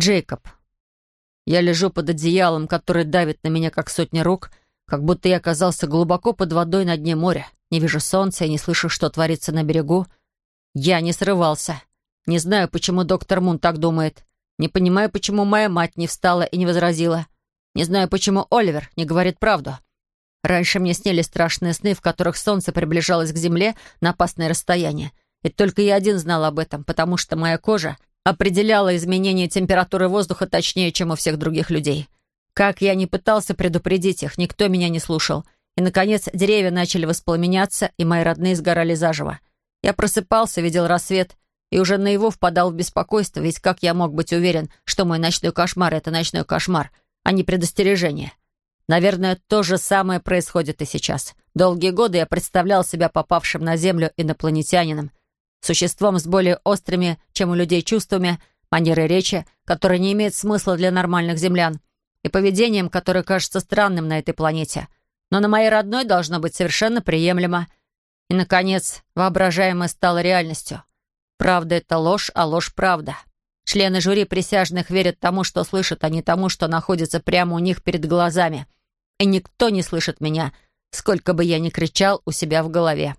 Джейкоб. Я лежу под одеялом, который давит на меня, как сотня рук, как будто я оказался глубоко под водой на дне моря. Не вижу солнца и не слышу, что творится на берегу. Я не срывался. Не знаю, почему доктор Мун так думает. Не понимаю, почему моя мать не встала и не возразила. Не знаю, почему Оливер не говорит правду. Раньше мне снились страшные сны, в которых солнце приближалось к земле на опасное расстояние. И только я один знал об этом, потому что моя кожа определяла изменение температуры воздуха точнее, чем у всех других людей. Как я не пытался предупредить их, никто меня не слушал. И, наконец, деревья начали воспламеняться, и мои родные сгорали заживо. Я просыпался, видел рассвет, и уже на его впадал в беспокойство, ведь как я мог быть уверен, что мой ночной кошмар — это ночной кошмар, а не предостережение? Наверное, то же самое происходит и сейчас. Долгие годы я представлял себя попавшим на Землю инопланетянином, существом с более острыми, чем у людей, чувствами, манерой речи, которая не имеет смысла для нормальных землян, и поведением, которое кажется странным на этой планете, но на моей родной должно быть совершенно приемлемо. И, наконец, воображаемое стало реальностью. Правда — это ложь, а ложь — правда. Члены жюри присяжных верят тому, что слышат, а не тому, что находится прямо у них перед глазами — и никто не слышит меня, сколько бы я ни кричал у себя в голове.